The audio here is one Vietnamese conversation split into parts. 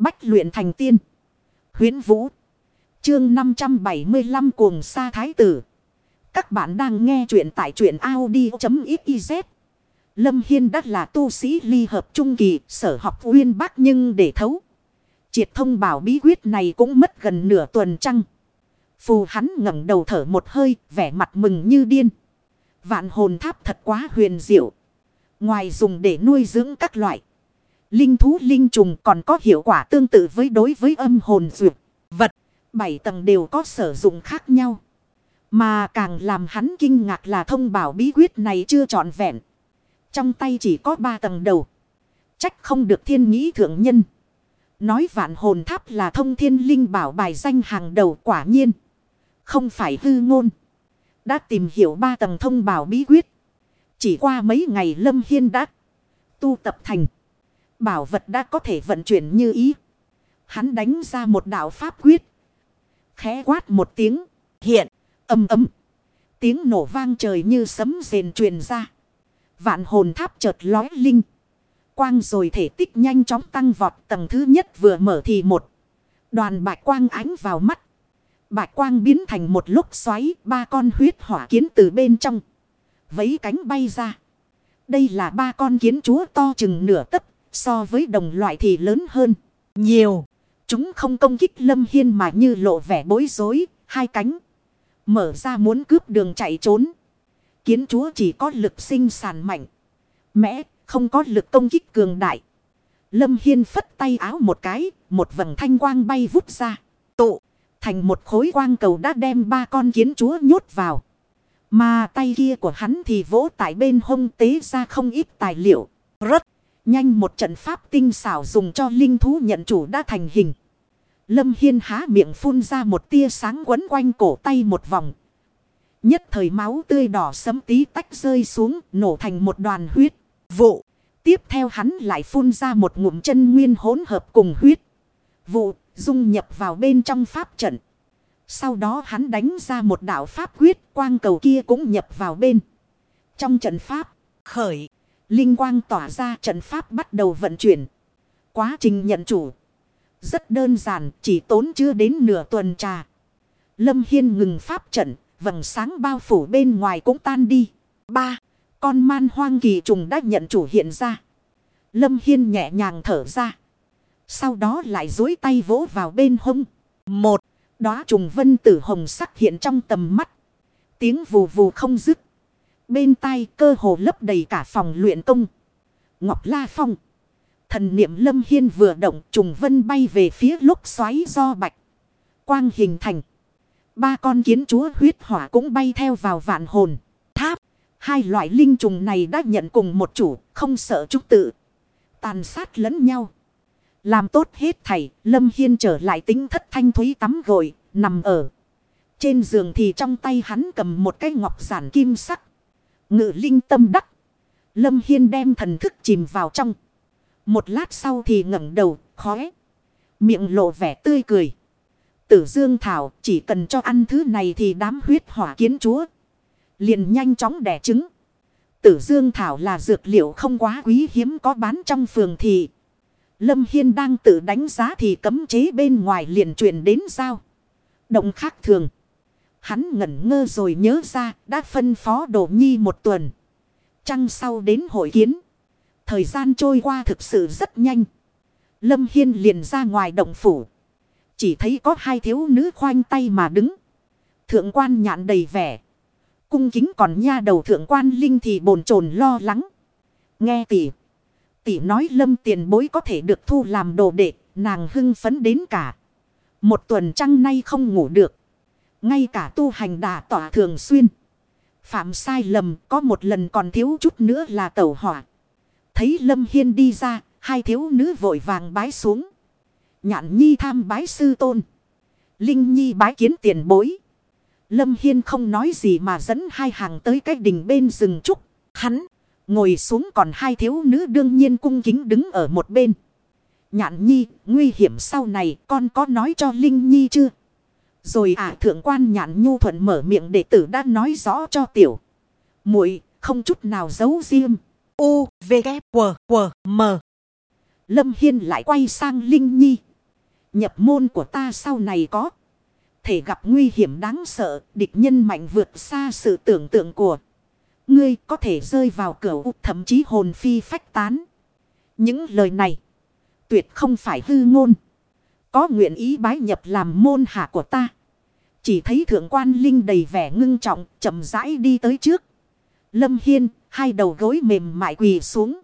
Bách luyện thành tiên. Huyến Vũ. Chương 575 cuồng sa thái tử. Các bạn đang nghe truyện tại truyện Audi.xyz. Lâm Hiên đắt là tu sĩ ly hợp trung kỳ sở học uyên bác nhưng để thấu. Triệt thông bảo bí quyết này cũng mất gần nửa tuần trăng. Phù hắn ngẩng đầu thở một hơi, vẻ mặt mừng như điên. Vạn hồn tháp thật quá huyền diệu. Ngoài dùng để nuôi dưỡng các loại. Linh thú linh trùng còn có hiệu quả tương tự với đối với âm hồn dược. Vật, bảy tầng đều có sử dụng khác nhau. Mà càng làm hắn kinh ngạc là thông bảo bí quyết này chưa trọn vẹn. Trong tay chỉ có ba tầng đầu. Trách không được thiên nghĩ thượng nhân. Nói vạn hồn tháp là thông thiên linh bảo bài danh hàng đầu quả nhiên. Không phải hư ngôn. Đã tìm hiểu ba tầng thông bảo bí quyết. Chỉ qua mấy ngày Lâm Hiên đã tu tập thành. Bảo vật đã có thể vận chuyển như ý. Hắn đánh ra một đạo pháp quyết. Khẽ quát một tiếng. Hiện. Âm ấm. Tiếng nổ vang trời như sấm rền truyền ra. Vạn hồn tháp chợt lói linh. Quang rồi thể tích nhanh chóng tăng vọt, tầng thứ nhất vừa mở thì một. Đoàn bạch quang ánh vào mắt. Bạch quang biến thành một lúc xoáy, ba con huyết hỏa kiến từ bên trong. Vấy cánh bay ra. Đây là ba con kiến chúa to chừng nửa tấc so với đồng loại thì lớn hơn. Nhiều. Chúng không công kích lâm hiên mà như lộ vẻ bối rối. Hai cánh. Mở ra muốn cướp đường chạy trốn. Kiến chúa chỉ có lực sinh sản mạnh. Mẽ không có lực công kích cường đại. Lâm Hiên phất tay áo một cái. Một vầng thanh quang bay vút ra. Tụ. Thành một khối quang cầu đã đem ba con kiến chúa nhốt vào. Mà tay kia của hắn thì vỗ tại bên hông tế ra không ít tài liệu. Rất nhanh một trận pháp tinh xảo dùng cho linh thú nhận chủ đã thành hình. Lâm Hiên há miệng phun ra một tia sáng quấn quanh cổ tay một vòng. Nhất thời máu tươi đỏ sấm tí tách rơi xuống nổ thành một đoàn huyết. Vụ. Tiếp theo hắn lại phun ra một ngụm chân nguyên hỗn hợp cùng huyết. Vụ dung nhập vào bên trong pháp trận. Sau đó hắn đánh ra một đạo pháp quyết quang cầu kia cũng nhập vào bên. Trong trận pháp, khởi, linh quang tỏa ra trận pháp bắt đầu vận chuyển. Quá trình nhận chủ. Rất đơn giản, chỉ tốn chưa đến nửa tuần trà. Lâm Hiên ngừng pháp trận, vầng sáng bao phủ bên ngoài cũng tan đi. ba Con man hoang kỳ trùng đã nhận chủ hiện ra. Lâm Hiên nhẹ nhàng thở ra. Sau đó lại dối tay vỗ vào bên hông. Một Đóa trùng vân tử hồng sắc hiện trong tầm mắt. Tiếng vù vù không dứt. Bên tai cơ hồ lấp đầy cả phòng luyện công. Ngọc La Phong. Thần niệm lâm hiên vừa động trùng vân bay về phía lúc xoáy do bạch. Quang hình thành. Ba con kiến chúa huyết hỏa cũng bay theo vào vạn hồn. Tháp. Hai loại linh trùng này đã nhận cùng một chủ. Không sợ trúc tự. Tàn sát lẫn nhau. Làm tốt hết thảy, Lâm Hiên trở lại tính thất thanh thúy tắm gội, nằm ở. Trên giường thì trong tay hắn cầm một cái ngọc giản kim sắc. Ngự linh tâm đắc. Lâm Hiên đem thần thức chìm vào trong. Một lát sau thì ngẩng đầu, khóe. Miệng lộ vẻ tươi cười. Tử Dương Thảo chỉ cần cho ăn thứ này thì đám huyết hỏa kiến chúa. Liền nhanh chóng đẻ trứng. Tử Dương Thảo là dược liệu không quá quý hiếm có bán trong phường thị. Lâm Hiên đang tự đánh giá thì cấm chế bên ngoài liền truyền đến sao. Động khác thường. Hắn ngẩn ngơ rồi nhớ ra đã phân phó đổ nhi một tuần. Trăng sau đến hội kiến. Thời gian trôi qua thực sự rất nhanh. Lâm Hiên liền ra ngoài động phủ. Chỉ thấy có hai thiếu nữ khoanh tay mà đứng. Thượng quan nhạn đầy vẻ. Cung kính còn nha đầu thượng quan linh thì bồn chồn lo lắng. Nghe tỷ tỷ nói lâm tiền bối có thể được thu làm đồ đệ, nàng hưng phấn đến cả. Một tuần trăng nay không ngủ được. Ngay cả tu hành đà tỏa thường xuyên. Phạm sai lầm có một lần còn thiếu chút nữa là tẩu hỏa. Thấy Lâm Hiên đi ra, hai thiếu nữ vội vàng bái xuống. Nhạn nhi tham bái sư tôn. Linh nhi bái kiến tiền bối. Lâm Hiên không nói gì mà dẫn hai hàng tới cái đình bên rừng trúc. Hắn Ngồi xuống còn hai thiếu nữ đương nhiên cung kính đứng ở một bên. Nhạn nhi, nguy hiểm sau này con có nói cho Linh Nhi chưa? Rồi ả thượng quan nhạn nhu thuận mở miệng đệ tử đã nói rõ cho tiểu. muội không chút nào giấu riêng. U, V, K, W, W, M. Lâm Hiên lại quay sang Linh Nhi, Nhập môn của ta sau này có. Thể gặp nguy hiểm đáng sợ, địch nhân mạnh vượt xa sự tưởng tượng của. Ngươi có thể rơi vào cửa thậm chí hồn phi phách tán. Những lời này tuyệt không phải hư ngôn. Có nguyện ý bái nhập làm môn hạ của ta. Chỉ thấy thượng quan linh đầy vẻ ngưng trọng, chậm rãi đi tới trước. Lâm Hiên, hai đầu gối mềm mại quỳ xuống.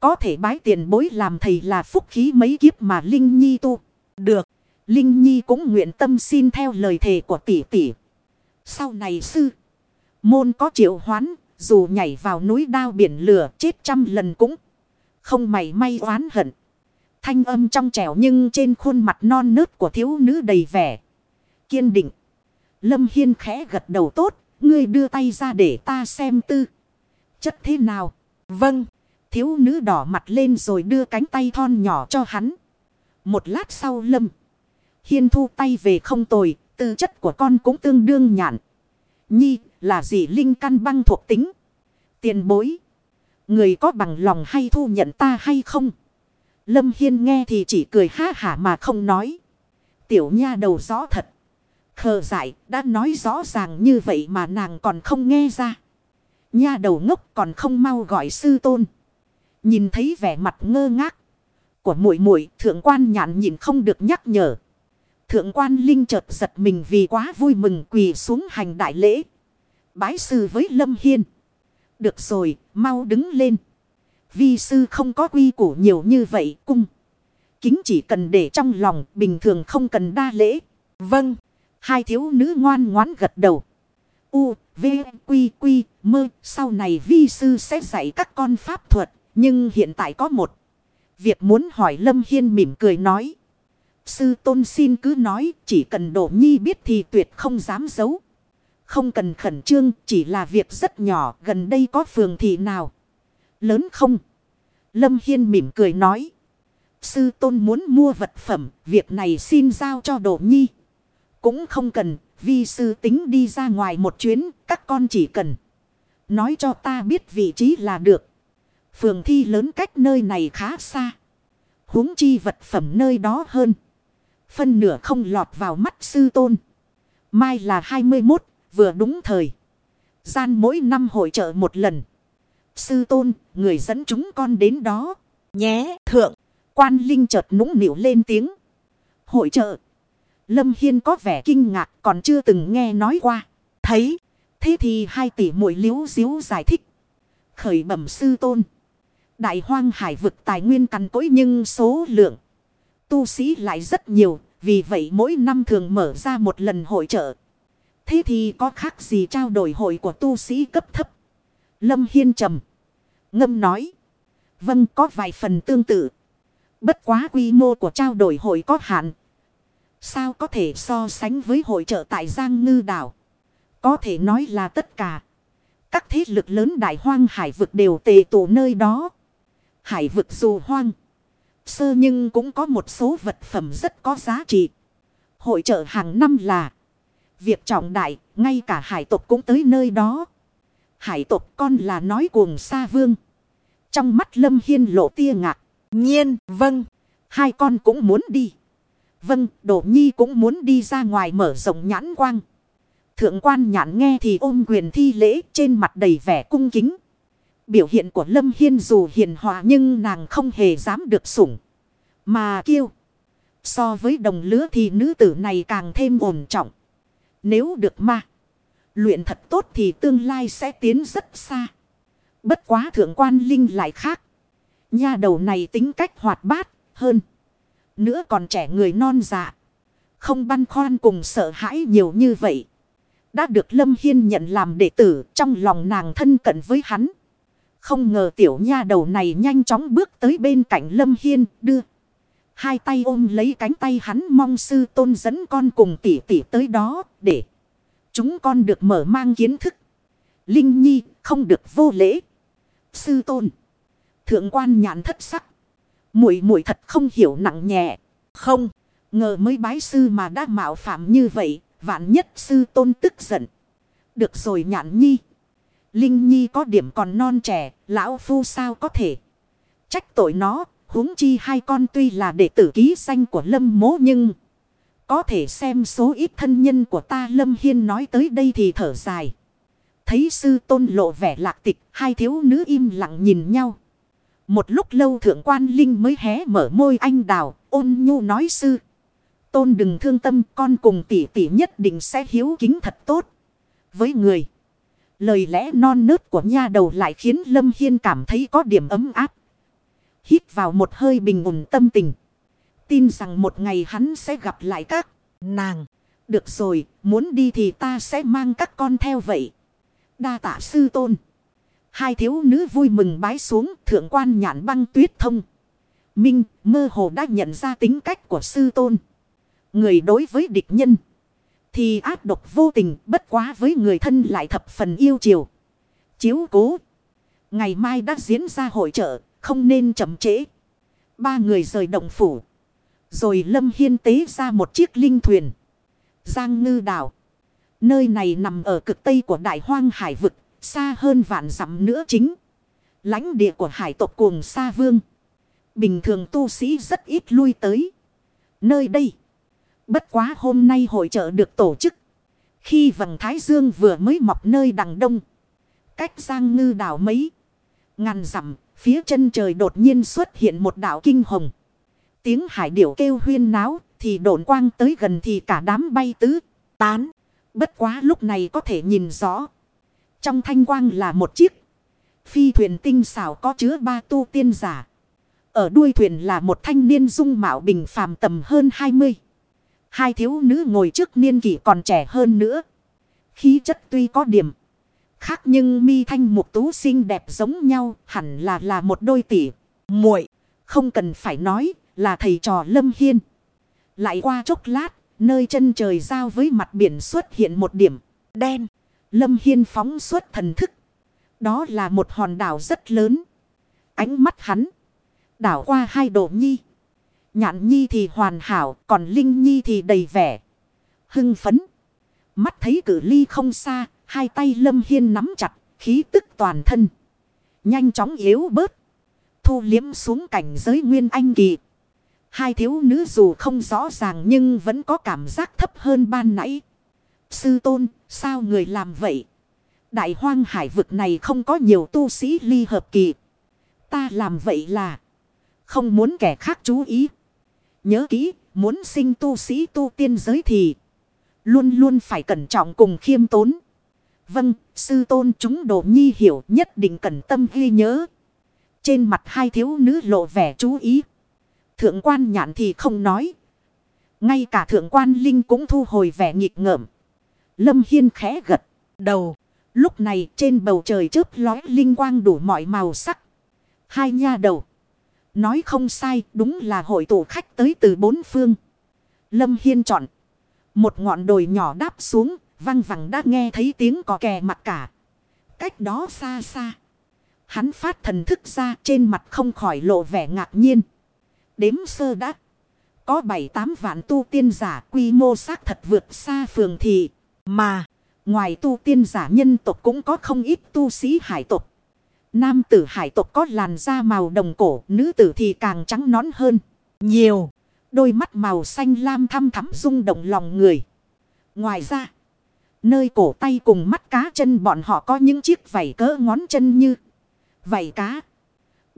Có thể bái tiền bối làm thầy là phúc khí mấy kiếp mà Linh Nhi tu. Được, Linh Nhi cũng nguyện tâm xin theo lời thề của tỷ tỷ. Sau này sư, môn có triệu hoán, dù nhảy vào núi đao biển lửa chết trăm lần cũng không mảy may oán hận. Thanh âm trong trẻo nhưng trên khuôn mặt non nớt của thiếu nữ đầy vẻ. Kiên định. Lâm Hiên khẽ gật đầu tốt. Ngươi đưa tay ra để ta xem tư. Chất thế nào? Vâng. Thiếu nữ đỏ mặt lên rồi đưa cánh tay thon nhỏ cho hắn. Một lát sau Lâm. Hiên thu tay về không tồi. Tư chất của con cũng tương đương nhạn. Nhi là gì linh căn băng thuộc tính. Tiền bối. Người có bằng lòng hay thu nhận ta hay không? Lâm Hiên nghe thì chỉ cười ha hả mà không nói. Tiểu nha đầu rõ thật. Khờ dại đã nói rõ ràng như vậy mà nàng còn không nghe ra. Nha đầu ngốc còn không mau gọi sư tôn. Nhìn thấy vẻ mặt ngơ ngác của muội muội thượng quan nhạn nhìn không được nhắc nhở. Thượng quan linh chợt giật mình vì quá vui mừng quỳ xuống hành đại lễ. Bái sư với Lâm Hiên. Được rồi, mau đứng lên. Vi sư không có quy củ nhiều như vậy cung. Kính chỉ cần để trong lòng bình thường không cần đa lễ. Vâng. Hai thiếu nữ ngoan ngoãn gật đầu. U, V, Quy, Quy, Mơ. Sau này vi sư sẽ dạy các con pháp thuật. Nhưng hiện tại có một. Việc muốn hỏi Lâm Hiên mỉm cười nói. Sư tôn xin cứ nói. Chỉ cần đổ nhi biết thì tuyệt không dám giấu. Không cần khẩn trương. Chỉ là việc rất nhỏ. Gần đây có phường thị nào. Lớn không? Lâm Hiên mỉm cười nói. Sư tôn muốn mua vật phẩm. Việc này xin giao cho Đỗ Nhi. Cũng không cần. Vi sư tính đi ra ngoài một chuyến. Các con chỉ cần. Nói cho ta biết vị trí là được. Phường thi lớn cách nơi này khá xa. huống chi vật phẩm nơi đó hơn. Phân nửa không lọt vào mắt sư tôn. Mai là 21, vừa đúng thời. Gian mỗi năm hội trợ một lần. Sư tôn, người dẫn chúng con đến đó. Nhé, thượng. Quan Linh chợt nũng nịu lên tiếng. Hội trợ. Lâm Hiên có vẻ kinh ngạc còn chưa từng nghe nói qua. Thấy. Thế thì hai tỷ muội liếu diếu giải thích. Khởi bẩm sư tôn. Đại hoang hải vực tài nguyên cằn cỗi nhưng số lượng. Tu sĩ lại rất nhiều. Vì vậy mỗi năm thường mở ra một lần hội trợ. Thế thì có khác gì trao đổi hội của tu sĩ cấp thấp? Lâm Hiên trầm. Ngâm nói. Vâng có vài phần tương tự. Bất quá quy mô của trao đổi hội có hạn. Sao có thể so sánh với hội trợ tại Giang Ngư Đảo? Có thể nói là tất cả. Các thế lực lớn đại hoang hải vực đều tề tụ nơi đó. Hải vực dù hoang. Sơ nhưng cũng có một số vật phẩm rất có giá trị. Hội trợ hàng năm là. Việc trọng đại, ngay cả hải tộc cũng tới nơi đó. Hải tộc con là nói cuồng sa vương. Trong mắt Lâm Hiên lộ tia ngạc. Nhiên, vâng. Hai con cũng muốn đi. Vâng, Đỗ Nhi cũng muốn đi ra ngoài mở rộng nhãn quang. Thượng quan nhãn nghe thì ôm quyền thi lễ trên mặt đầy vẻ cung kính. Biểu hiện của Lâm Hiên dù hiền hòa nhưng nàng không hề dám được sủng. Mà kêu. So với đồng lứa thì nữ tử này càng thêm ổn trọng. Nếu được ma. Luyện thật tốt thì tương lai sẽ tiến rất xa. Bất quá thượng quan linh lại khác. Nha đầu này tính cách hoạt bát, hơn. Nữa còn trẻ người non dạ. Không băn khoăn cùng sợ hãi nhiều như vậy. Đã được Lâm Hiên nhận làm đệ tử, trong lòng nàng thân cận với hắn. Không ngờ tiểu nha đầu này nhanh chóng bước tới bên cạnh Lâm Hiên, đưa. Hai tay ôm lấy cánh tay hắn mong sư tôn dẫn con cùng tỷ tỷ tới đó, để chúng con được mở mang kiến thức. Linh Nhi, không được vô lễ. Sư tôn. Thượng quan nhãn thất sắc. Muội muội thật không hiểu nặng nhẹ. Không. Ngờ mới bái sư mà đã mạo phạm như vậy. Vạn nhất sư tôn tức giận. Được rồi nhãn nhi. Linh nhi có điểm còn non trẻ. Lão phu sao có thể. Trách tội nó. huống chi hai con tuy là đệ tử ký danh của Lâm mố nhưng... Có thể xem số ít thân nhân của ta Lâm Hiên nói tới đây thì thở dài. Thấy sư tôn lộ vẻ lạc tịch, hai thiếu nữ im lặng nhìn nhau. Một lúc lâu thượng quan linh mới hé mở môi anh đào, ôn nhu nói sư. Tôn đừng thương tâm, con cùng tỷ tỷ nhất định sẽ hiếu kính thật tốt. Với người, lời lẽ non nớt của nha đầu lại khiến Lâm Hiên cảm thấy có điểm ấm áp. Hít vào một hơi bình ổn tâm tình. Tin rằng một ngày hắn sẽ gặp lại các nàng. Được rồi, muốn đi thì ta sẽ mang các con theo vậy. Đa tạ sư tôn. Hai thiếu nữ vui mừng bái xuống thượng quan nhãn băng tuyết thông. Minh, mơ hồ đã nhận ra tính cách của sư tôn. Người đối với địch nhân. Thì ác độc vô tình, bất quá với người thân lại thập phần yêu chiều. Chiếu cố. Ngày mai đã diễn ra hội trợ. Không nên chậm trễ. Ba người rời động phủ. Rồi Lâm Hiên tế ra một chiếc linh thuyền. Giang ngư đảo. Nơi này nằm ở cực tây của đại hoang hải vực. Xa hơn vạn dặm nữa chính. lãnh địa của hải tộc cuồng sa vương. Bình thường tu sĩ rất ít lui tới. Nơi đây. Bất quá hôm nay hội trợ được tổ chức. Khi vầng thái dương vừa mới mọc nơi đằng đông. Cách giang ngư đảo mấy. Ngàn dặm phía chân trời đột nhiên xuất hiện một đảo kinh hồng. Tiếng hải điểu kêu huyên náo thì độn quang tới gần thì cả đám bay tứ, tán. Bất quá lúc này có thể nhìn rõ. Trong thanh quang là một chiếc phi thuyền tinh xảo có chứa ba tu tiên giả. Ở đuôi thuyền là một thanh niên dung mạo bình phàm tầm hơn 20. Hai thiếu nữ ngồi trước niên kỷ còn trẻ hơn nữa. Khí chất tuy có điểm khác nhưng mi thanh mục tú xinh đẹp giống nhau, hẳn là là một đôi tỷ muội không cần phải nói là thầy trò lâm hiên lại qua chốc lát nơi chân trời giao với mặt biển xuất hiện một điểm đen lâm hiên phóng xuất thần thức đó là một hòn đảo rất lớn ánh mắt hắn đảo qua hai độ nhi nhạn nhi thì hoàn hảo còn linh nhi thì đầy vẻ hưng phấn mắt thấy cử ly không xa Hai tay lâm hiên nắm chặt, khí tức toàn thân. Nhanh chóng yếu bớt. Thu liếm xuống cảnh giới nguyên anh kỳ. Hai thiếu nữ dù không rõ ràng nhưng vẫn có cảm giác thấp hơn ban nãy. Sư tôn, sao người làm vậy? Đại hoang hải vực này không có nhiều tu sĩ ly hợp kỳ. Ta làm vậy là không muốn kẻ khác chú ý. Nhớ kỹ, muốn sinh tu sĩ tu tiên giới thì luôn luôn phải cẩn trọng cùng khiêm tốn. Vâng, sư tôn chúng đồ nhi hiểu nhất định cần tâm ghi nhớ. Trên mặt hai thiếu nữ lộ vẻ chú ý. Thượng quan nhạn thì không nói. Ngay cả thượng quan linh cũng thu hồi vẻ nghịch ngợm. Lâm Hiên khẽ gật. Đầu. Lúc này trên bầu trời chớp lói linh quang đủ mọi màu sắc. Hai nha đầu. Nói không sai, đúng là hội tụ khách tới từ bốn phương. Lâm Hiên chọn. Một ngọn đồi nhỏ đáp xuống, Văng vẳng đã nghe thấy tiếng có kè mặt cả. Cách đó xa xa. Hắn phát thần thức ra, trên mặt không khỏi lộ vẻ ngạc nhiên. Đếm sơ đã. Có 7-8 vạn tu tiên giả quy mô xác thật vượt xa phường thị. Mà. Ngoài tu tiên giả nhân tộc cũng có không ít tu sĩ hải tộc. Nam tử hải tộc có làn da màu đồng cổ, nữ tử thì càng trắng nón hơn. Nhiều. Đôi mắt màu xanh lam thăm thắm rung động lòng người. Ngoài ra. Nơi cổ tay cùng mắt cá chân bọn họ có những chiếc vảy cỡ ngón chân như vảy cá.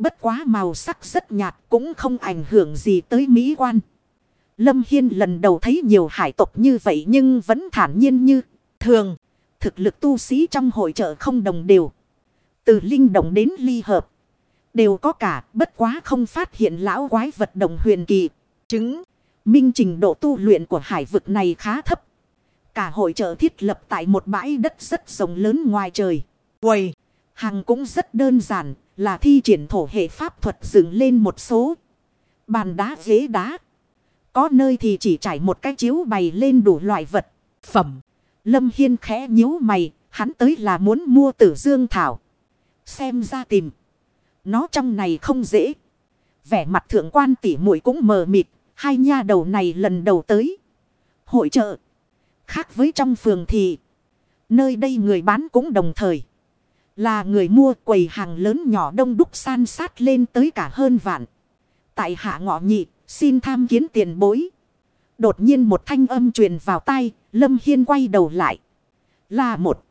Bất quá màu sắc rất nhạt cũng không ảnh hưởng gì tới mỹ quan. Lâm Hiên lần đầu thấy nhiều hải tộc như vậy nhưng vẫn thản nhiên như thường. Thực lực tu sĩ trong hội trợ không đồng đều. Từ linh động đến ly hợp. Đều có cả bất quá không phát hiện lão quái vật đồng huyền kỳ. Chứng. Minh trình độ tu luyện của hải vực này khá thấp. Cả hội trợ thiết lập tại một bãi đất rất rộng lớn ngoài trời. Quầy, hàng cũng rất đơn giản, là thi triển thổ hệ pháp thuật dựng lên một số. Bàn đá ghế đá. Có nơi thì chỉ trải một cái chiếu bày lên đủ loại vật. Phẩm. Lâm Hiên khẽ nhíu mày, hắn tới là muốn mua tử dương thảo. Xem ra tìm. Nó trong này không dễ. Vẻ mặt thượng quan tỉ muội cũng mờ mịt, hai nha đầu này lần đầu tới. Hội trợ. Khác với trong phường thì. Nơi đây người bán cũng đồng thời. Là người mua quầy hàng lớn nhỏ đông đúc san sát lên tới cả hơn vạn. Tại hạ ngọ nhị, xin tham kiến tiền bối. Đột nhiên một thanh âm truyền vào tay Lâm Hiên quay đầu lại. Là một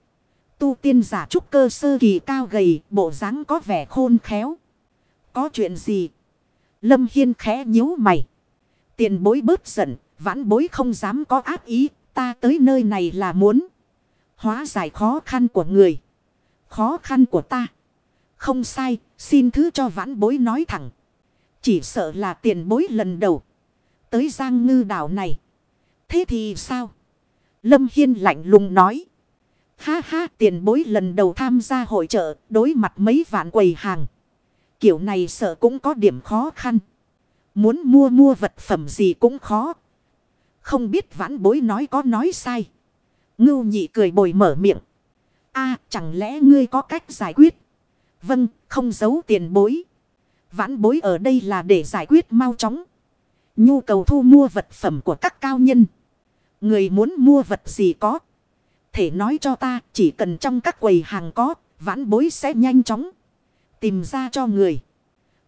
tu tiên giả trúc cơ sơ kỳ cao gầy, bộ dáng có vẻ khôn khéo. Có chuyện gì? Lâm Hiên khẽ nhíu mày. Tiền bối bớt giận, vãn bối không dám có ác ý, ta tới nơi này là muốn. Hóa giải khó khăn của người. Khó khăn của ta. Không sai, xin thứ cho vãn bối nói thẳng. Chỉ sợ là tiền bối lần đầu. Tới giang ngư đảo này. Thế thì sao? Lâm Hiên lạnh lùng nói. Ha ha tiền bối lần đầu tham gia hội trợ đối mặt mấy vạn quầy hàng. Kiểu này sợ cũng có điểm khó khăn. Muốn mua mua vật phẩm gì cũng khó. Không biết vãn bối nói có nói sai. Ngưu nhị cười bồi mở miệng a chẳng lẽ ngươi có cách giải quyết? Vâng, không giấu tiền bối. Vãn bối ở đây là để giải quyết mau chóng. Nhu cầu thu mua vật phẩm của các cao nhân. Người muốn mua vật gì có. Thể nói cho ta chỉ cần trong các quầy hàng có. Vãn bối sẽ nhanh chóng. Tìm ra cho người.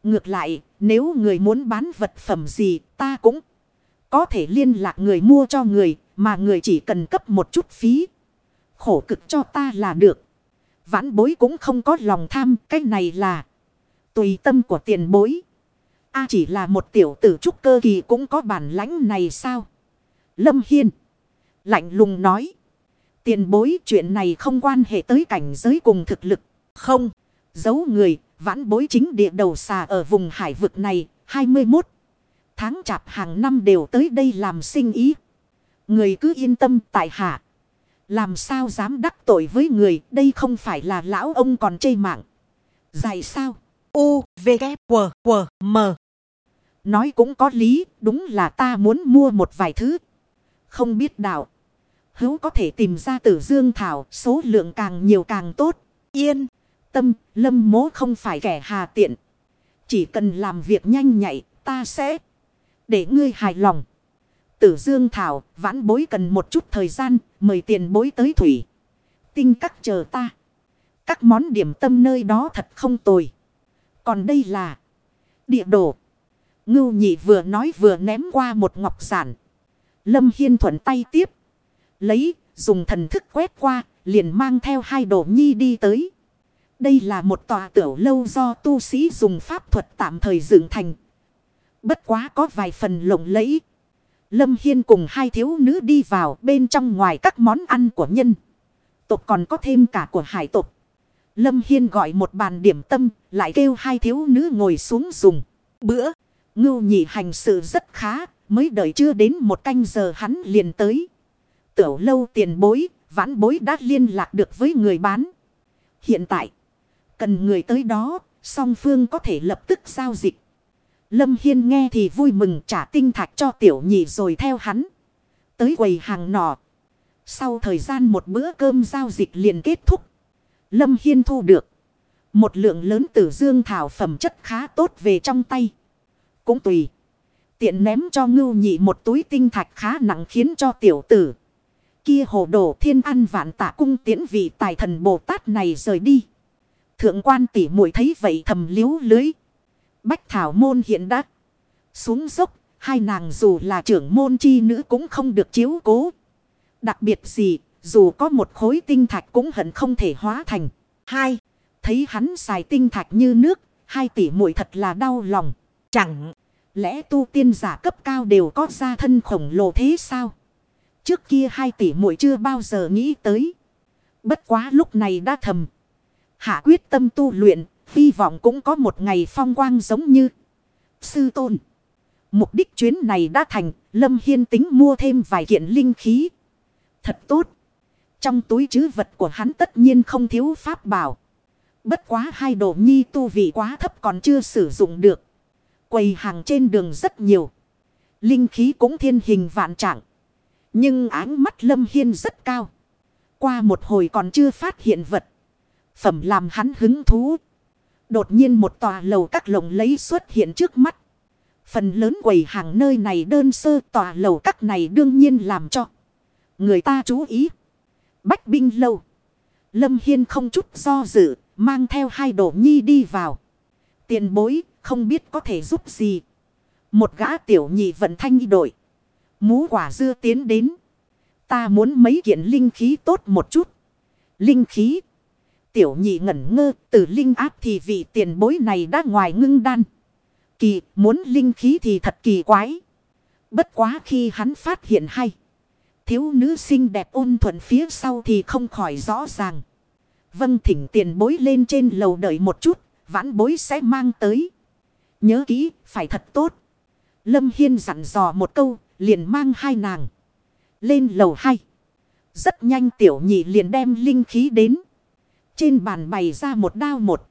Ngược lại nếu người muốn bán vật phẩm gì ta cũng có thể liên lạc người mua cho người. Mà người chỉ cần cấp một chút phí. Khổ cực cho ta là được. Vãn bối cũng không có lòng tham. Cái này là tùy tâm của tiền bối. A chỉ là một tiểu tử trúc cơ kỳ cũng có bản lãnh này sao? Lâm Hiên. Lạnh lùng nói. Tiền bối, chuyện này không quan hệ tới cảnh giới cùng thực lực. Không. Giấu người. Vãn bối chính địa đầu xà ở vùng hải vực này. 21. Tháng chạp hàng năm đều tới đây làm sinh ý. Người cứ yên tâm tại hạ. Làm sao dám đắc tội với người. Đây không phải là lão ông còn chê mạng. Dài sao? U, V, K, W, W, M. Nói cũng có lý, đúng là ta muốn mua một vài thứ. Không biết đạo. Hữu có thể tìm ra tử dương thảo, số lượng càng nhiều càng tốt. Yên, tâm, lâm mố không phải kẻ hà tiện. Chỉ cần làm việc nhanh nhạy, ta sẽ để ngươi hài lòng. Tử dương thảo, vãn bối cần một chút thời gian, mời tiền bối tới thủy. Tinh các chờ ta. Các món điểm tâm nơi đó thật không tồi. Còn đây là địa đồ. Ngưu nhị vừa nói vừa ném qua một ngọc giản. Lâm Hiên thuận tay tiếp. Lấy, dùng thần thức quét qua, liền mang theo hai đồ nhi đi tới. Đây là một tòa tiểu lâu do tu sĩ dùng pháp thuật tạm thời dựng thành. Bất quá có vài phần lộng lẫy. Lâm Hiên cùng hai thiếu nữ đi vào bên trong ngoài các món ăn của nhân. Tục còn có thêm cả của hải tục. Lâm Hiên gọi một bàn điểm tâm, lại kêu hai thiếu nữ ngồi xuống dùng. Bữa, ngưu nhị hành sự rất khá, mới đợi chưa đến một canh giờ hắn liền tới. Tiểu lâu tiền bối, vãn bối đã liên lạc được với người bán. Hiện tại, cần người tới đó, song phương có thể lập tức giao dịch. Lâm Hiên nghe thì vui mừng trả tinh thạch cho tiểu nhị rồi theo hắn. Tới quầy hàng nọ. Sau thời gian một bữa cơm giao dịch liền kết thúc. Lâm Hiên thu được. Một lượng lớn tử dương thảo phẩm chất khá tốt về trong tay. Cũng tùy. Tiện ném cho ngưu nhị một túi tinh thạch khá nặng khiến cho tiểu tử. Kia hồ đồ thiên ăn vạn tạ cung tiễn vị tài thần Bồ Tát này rời đi. Thượng quan tỷ muội thấy vậy thầm liếu lưới. Bách thảo môn hiện đắc. Xuống dốc, hai nàng dù là trưởng môn chi nữ cũng không được chiếu cố. Đặc biệt gì, dù có một khối tinh thạch cũng hận không thể hóa thành. Hai, thấy hắn xài tinh thạch như nước, hai tỷ muội thật là đau lòng. Chẳng lẽ tu tiên giả cấp cao đều có gia thân khổng lồ thế sao? Trước kia hai tỷ muội chưa bao giờ nghĩ tới. Bất quá lúc này đã thầm. Hạ quyết tâm tu luyện, hy vọng cũng có một ngày phong quang giống như sư tôn. Mục đích chuyến này đã thành, Lâm Hiên tính mua thêm vài kiện linh khí. Thật tốt. Trong túi chứ vật của hắn tất nhiên không thiếu pháp bảo. Bất quá hai đồ nhi tu vị quá thấp còn chưa sử dụng được. Quầy hàng trên đường rất nhiều. Linh khí cũng thiên hình vạn trạng. Nhưng áng mắt lâm hiên rất cao. Qua một hồi còn chưa phát hiện vật. Phẩm làm hắn hứng thú. Đột nhiên một tòa lầu các lồng lấy xuất hiện trước mắt. Phần lớn quầy hàng nơi này đơn sơ tòa lầu các này đương nhiên làm cho. Người ta chú ý. Bách binh lâu. Lâm Hiên không chút do dự, mang theo hai đồ nhi đi vào. Tiền bối, không biết có thể giúp gì. Một gã tiểu nhị vận thanh đổi. Mú quả dưa tiến đến. Ta muốn mấy kiện linh khí tốt một chút. Linh khí. Tiểu nhị ngẩn ngơ, từ linh áp thì vị tiền bối này đã ngoài ngưng đan. Kỳ, muốn linh khí thì thật kỳ quái. Bất quá khi hắn phát hiện hay. Thiếu nữ xinh đẹp ôn thuận phía sau thì không khỏi rõ ràng. Vâng thỉnh tiền bối lên trên lầu đợi một chút. Vãn bối sẽ mang tới. Nhớ kỹ, phải thật tốt. Lâm Hiên dặn dò một câu, liền mang hai nàng. Lên lầu hai. Rất nhanh tiểu nhị liền đem linh khí đến. Trên bàn bày ra một đao một.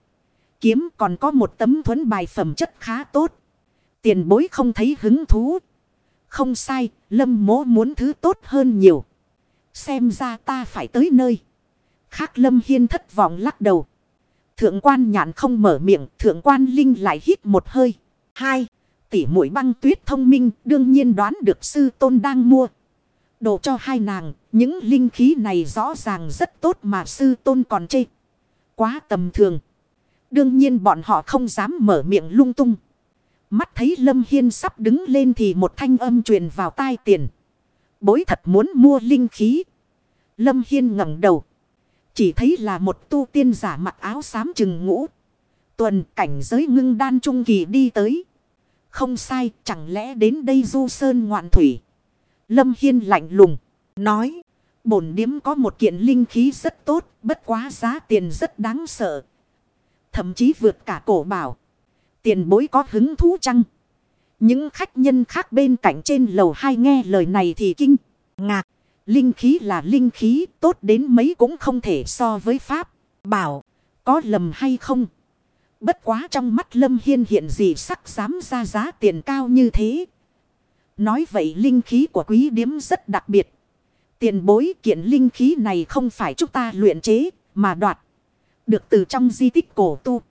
Kiếm còn có một tấm thuẫn bài phẩm chất khá tốt. Tiền bối không thấy hứng thú. Không sai, lâm mố muốn thứ tốt hơn nhiều. Xem ra ta phải tới nơi. Khác lâm hiên thất vọng lắc đầu. Thượng quan nhạn không mở miệng, thượng quan linh lại hít một hơi. Hai, tỷ mũi băng tuyết thông minh, đương nhiên đoán được sư tôn đang mua. Đồ cho hai nàng, những linh khí này rõ ràng rất tốt mà sư tôn còn chê. Quá tầm thường. Đương nhiên bọn họ không dám mở miệng lung tung. Mắt thấy Lâm Hiên sắp đứng lên thì một thanh âm truyền vào tai tiền. Bối thật muốn mua linh khí. Lâm Hiên ngẩng đầu. Chỉ thấy là một tu tiên giả mặc áo xám chừng ngũ. Tuần cảnh giới ngưng đan trung kỳ đi tới. Không sai, chẳng lẽ đến đây du sơn ngoạn thủy. Lâm Hiên lạnh lùng, nói. Bổn điếm có một kiện linh khí rất tốt, bất quá giá tiền rất đáng sợ. Thậm chí vượt cả cổ bảo. Tiền bối có hứng thú chăng? Những khách nhân khác bên cạnh trên lầu hai nghe lời này thì kinh, ngạc. Linh khí là linh khí, tốt đến mấy cũng không thể so với Pháp. Bảo, có lầm hay không? Bất quá trong mắt Lâm Hiên hiện gì sắc dám ra giá tiền cao như thế. Nói vậy linh khí của quý điếm rất đặc biệt. Tiền bối kiện linh khí này không phải chúng ta luyện chế, mà đoạt. Được từ trong di tích cổ tu.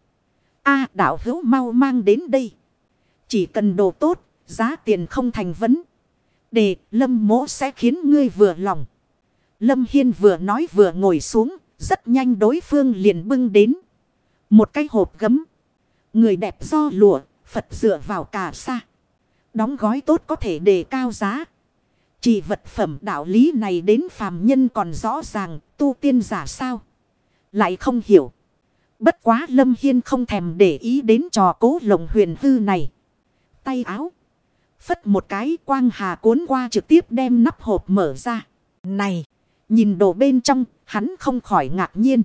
A đạo hữu mau mang đến đây. Chỉ cần đồ tốt, giá tiền không thành vấn. Đề lâm mỗ sẽ khiến ngươi vừa lòng. Lâm Hiên vừa nói vừa ngồi xuống, rất nhanh đối phương liền bưng đến. Một cái hộp gấm. Người đẹp do lụa, Phật dựa vào cả xa. Đóng gói tốt có thể đề cao giá. Chỉ vật phẩm đạo lý này đến phàm nhân còn rõ ràng, tu tiên giả sao? Lại không hiểu. Bất quá Lâm Hiên không thèm để ý đến trò cố lồng huyền hư này. Tay áo. Phất một cái quang hà cuốn qua trực tiếp đem nắp hộp mở ra. Này! Nhìn đồ bên trong, hắn không khỏi ngạc nhiên.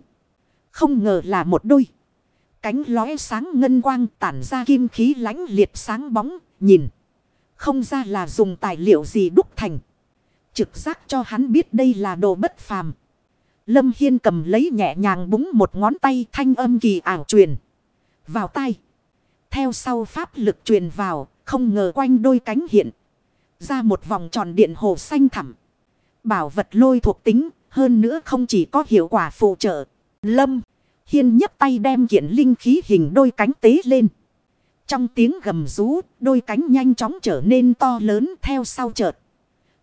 Không ngờ là một đôi. Cánh lóe sáng ngân quang tản ra kim khí lãnh liệt sáng bóng, nhìn. Không ra là dùng tài liệu gì đúc thành. Trực giác cho hắn biết đây là đồ bất phàm. Lâm Hiên cầm lấy nhẹ nhàng búng một ngón tay thanh âm kỳ ảo truyền. Vào tay. Theo sau pháp lực truyền vào, không ngờ quanh đôi cánh hiện. Ra một vòng tròn điện hồ xanh thẳm. Bảo vật lôi thuộc tính, hơn nữa không chỉ có hiệu quả phụ trợ. Lâm, Hiên nhấc tay đem kiện linh khí hình đôi cánh tế lên. Trong tiếng gầm rú, đôi cánh nhanh chóng trở nên to lớn theo sau chợt.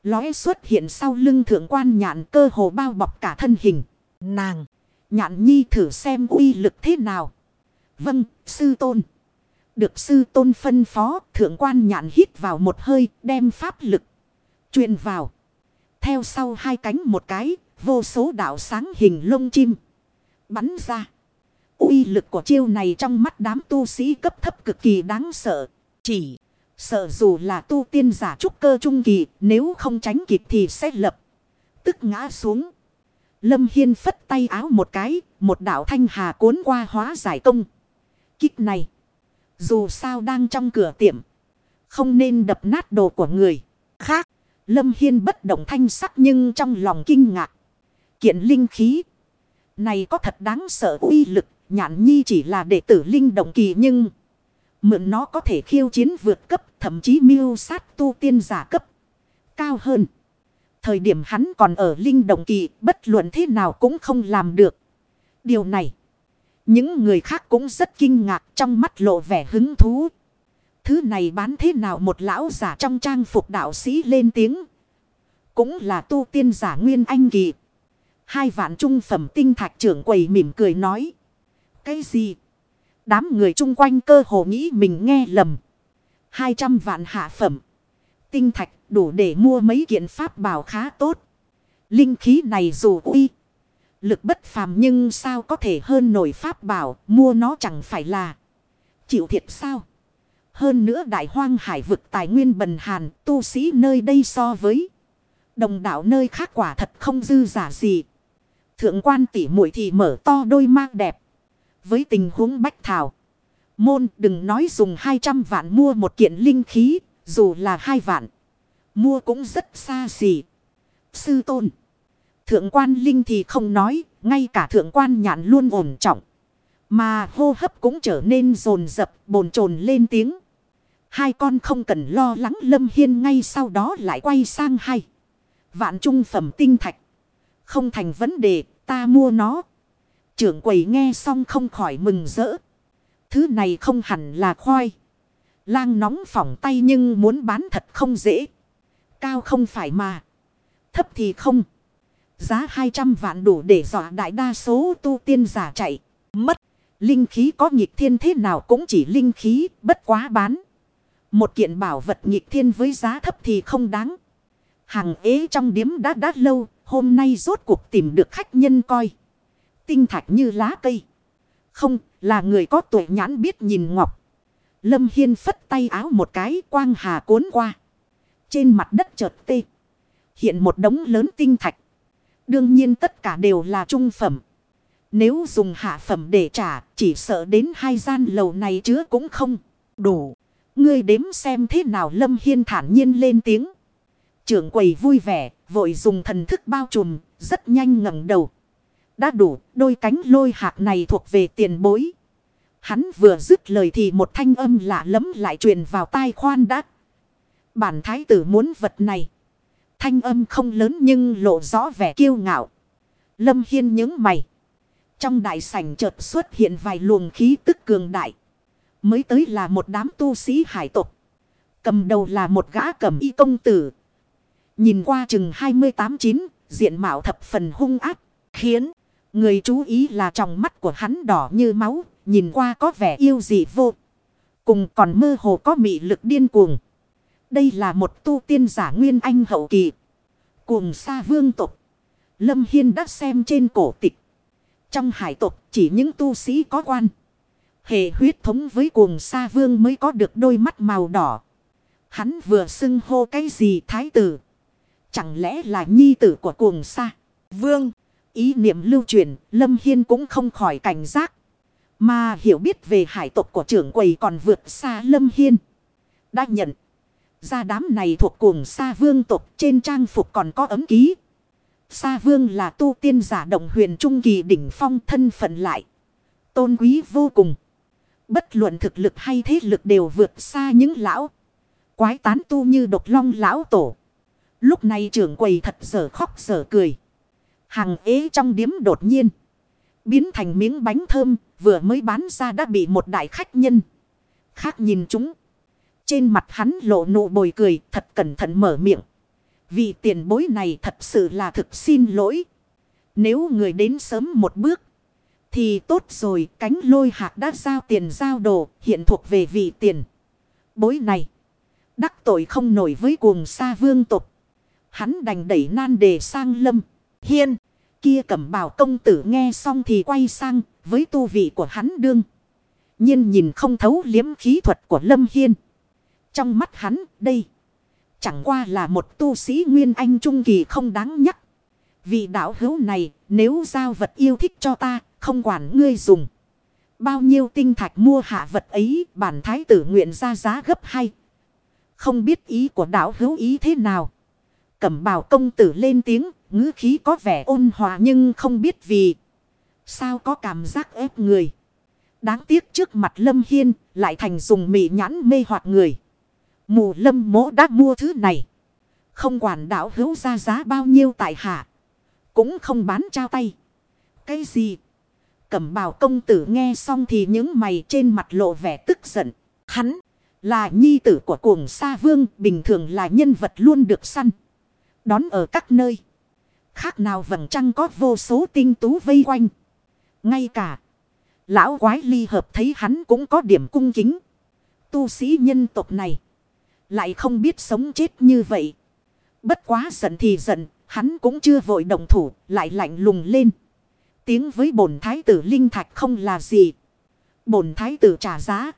Lóe xuất hiện sau lưng thượng quan nhạn cơ hồ bao bọc cả thân hình. Nàng, nhạn nhi thử xem uy lực thế nào. Vâng, sư tôn. Được sư tôn phân phó, thượng quan nhạn hít vào một hơi, đem pháp lực. truyền vào. Theo sau hai cánh một cái, vô số đạo sáng hình lông chim. Bắn ra uy lực của chiêu này trong mắt đám tu sĩ cấp thấp cực kỳ đáng sợ. Chỉ sợ dù là tu tiên giả trúc cơ trung kỳ, nếu không tránh kịp thì sẽ lập. Tức ngã xuống. Lâm Hiên phất tay áo một cái, một đạo thanh hà cuốn qua hóa giải công. Kích này. Dù sao đang trong cửa tiệm. Không nên đập nát đồ của người khác. Lâm Hiên bất động thanh sắc nhưng trong lòng kinh ngạc. Kiện linh khí. Này có thật đáng sợ uy lực. Nhãn nhi chỉ là đệ tử linh động kỳ nhưng. Mượn nó có thể khiêu chiến vượt cấp. Thậm chí miêu sát tu tiên giả cấp. Cao hơn. Thời điểm hắn còn ở linh động kỳ. Bất luận thế nào cũng không làm được. Điều này. Những người khác cũng rất kinh ngạc, trong mắt lộ vẻ hứng thú. Thứ này bán thế nào một lão giả trong trang phục đạo sĩ lên tiếng. Cũng là tu tiên giả nguyên anh kỳ. Hai vạn trung phẩm tinh thạch trưởng quầy mỉm cười nói. Cái gì? Đám người chung quanh cơ hồ nghĩ mình nghe lầm. 200 vạn hạ phẩm. Tinh thạch đủ để mua mấy kiện pháp bảo khá tốt. Linh khí này dù uy. Lực bất phàm nhưng sao có thể hơn nổi pháp bảo. Mua nó chẳng phải là chịu thiệt sao. Hơn nữa đại hoang hải vực tài nguyên bần hàn. Tu sĩ nơi đây so với đồng đảo nơi khác quả thật không dư giả gì. Thượng quan tỷ muội thì mở to đôi mắt đẹp. Với tình huống bách thảo. Môn đừng nói dùng 200 vạn mua một kiện linh khí. Dù là hai vạn. Mua cũng rất xa xỉ. Sư tôn. Thượng quan linh thì không nói. Ngay cả thượng quan nhạn luôn ổn trọng. Mà hô hấp cũng trở nên rồn rập, bồn chồn lên tiếng. Hai con không cần lo lắng lâm hiên ngay sau đó lại quay sang hai. Vạn trung phẩm tinh thạch. Không thành vấn đề, ta mua nó. Trưởng quầy nghe xong không khỏi mừng rỡ. Thứ này không hẳn là khoai. Lang nóng phỏng tay nhưng muốn bán thật không dễ. Cao không phải mà. Thấp thì không. Giá 200 vạn đủ để dọa đại đa số tu tiên giả chạy. Mất. Linh khí có nghịch thiên thế nào cũng chỉ linh khí, bất quá bán. Một kiện bảo vật nghịch thiên với giá thấp thì không đáng. Hàng ế trong điếm đã đát lâu. Hôm nay rốt cuộc tìm được khách nhân coi. Tinh thạch như lá cây. Không là người có tuổi nhãn biết nhìn ngọc. Lâm Hiên phất tay áo một cái quang hà cuốn qua. Trên mặt đất chợt tê. Hiện một đống lớn tinh thạch. Đương nhiên tất cả đều là trung phẩm. Nếu dùng hạ phẩm để trả, chỉ sợ đến hai gian lầu này chứa cũng không đủ. Ngươi đếm xem thế nào Lâm Hiên thản nhiên lên tiếng. Trưởng quầy vui vẻ, vội dùng thần thức bao trùm, rất nhanh ngẩng đầu. Đã đủ, đôi cánh lôi hạt này thuộc về tiền bối. Hắn vừa dứt lời thì một thanh âm lạ lẫm lại truyền vào tai khoan đã. Bản thái tử muốn vật này. Thanh âm không lớn nhưng lộ rõ vẻ kiêu ngạo. Lâm Hiên những mày. Trong đại sảnh chợt xuất hiện vài luồng khí tức cường đại. Mới tới là một đám tu sĩ hải tộc. Cầm đầu là một gã cầm y công tử. Nhìn qua chừng 28-9, diện mạo thập phần hung ác, khiến người chú ý là trong mắt của hắn đỏ như máu, nhìn qua có vẻ yêu dị vô. Cùng còn mơ hồ có mị lực điên cuồng. Đây là một tu tiên giả nguyên anh hậu kỳ. Cuồng sa vương tục. Lâm Hiên đã xem trên cổ tịch. Trong hải tục chỉ những tu sĩ có quan. Hệ huyết thống với cuồng sa vương mới có được đôi mắt màu đỏ. Hắn vừa xưng hô cái gì thái tử. Chẳng lẽ là nhi tử của cuồng sa vương. Ý niệm lưu truyền, Lâm Hiên cũng không khỏi cảnh giác. Mà hiểu biết về hải tộc của trưởng quầy còn vượt xa Lâm Hiên. Đã nhận. Ra đám này thuộc cuồng sa vương tộc, trên trang phục còn có ấm ký. Sa vương là tu tiên giả động huyền trung kỳ đỉnh phong, thân phận lại. Tôn quý vô cùng. Bất luận thực lực hay thế lực đều vượt xa những lão. Quái tán tu như độc long lão tổ. Lúc này trưởng quầy thật sở khóc sở cười. Hàng ế trong điếm đột nhiên. Biến thành miếng bánh thơm, vừa mới bán ra đã bị một đại khách nhân. Khác nhìn chúng. Trên mặt hắn lộ nụ bồi cười, thật cẩn thận mở miệng. Vì tiền bối này thật sự là thực xin lỗi. Nếu người đến sớm một bước. Thì tốt rồi, cánh lôi hạt đã giao tiền giao đồ, hiện thuộc về vị tiền. Bối này. Đắc tội không nổi với cuồng sa vương tục. Hắn đành đẩy nan đề sang lâm. Hiên. Kia cẩm bào công tử nghe xong thì quay sang, với tu vị của hắn đương. nhiên nhìn không thấu liếm khí thuật của lâm hiên. Trong mắt hắn, đây. Chẳng qua là một tu sĩ nguyên anh trung kỳ không đáng nhắc. Vị đạo hữu này, nếu giao vật yêu thích cho ta, không quản ngươi dùng. Bao nhiêu tinh thạch mua hạ vật ấy, bản thái tử nguyện ra giá gấp hay. Không biết ý của đạo hữu ý thế nào. Cẩm bào công tử lên tiếng ngữ khí có vẻ ôn hòa nhưng không biết vì. Sao có cảm giác ép người. Đáng tiếc trước mặt Lâm Hiên lại thành dùng mị nhãn mê hoặc người. Mù lâm mỗ đã mua thứ này. Không quản đảo hữu ra giá bao nhiêu tại hạ. Cũng không bán trao tay. Cái gì? Cẩm bào công tử nghe xong thì những mày trên mặt lộ vẻ tức giận. Hắn là nhi tử của cuồng sa vương, bình thường là nhân vật luôn được săn. Đón ở các nơi. Khác nào vầng trăng có vô số tinh tú vây quanh. Ngay cả. Lão quái ly hợp thấy hắn cũng có điểm cung kính. Tu sĩ nhân tộc này. Lại không biết sống chết như vậy. Bất quá giận thì giận. Hắn cũng chưa vội động thủ. Lại lạnh lùng lên. Tiếng với bổn thái tử Linh Thạch không là gì. Bổn thái tử trả giá.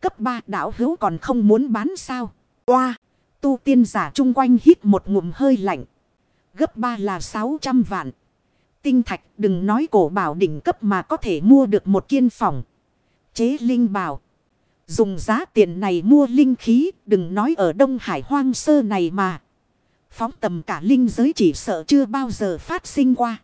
Cấp 3 đảo hữu còn không muốn bán sao. Oa. Tu tiên giả chung quanh hít một ngụm hơi lạnh. Gấp 3 là 600 vạn. Tinh thạch, đừng nói cổ bảo đỉnh cấp mà có thể mua được một kiên phòng. Chế linh bảo. Dùng giá tiền này mua linh khí, đừng nói ở Đông Hải hoang sơ này mà. Phóng tầm cả linh giới chỉ sợ chưa bao giờ phát sinh qua.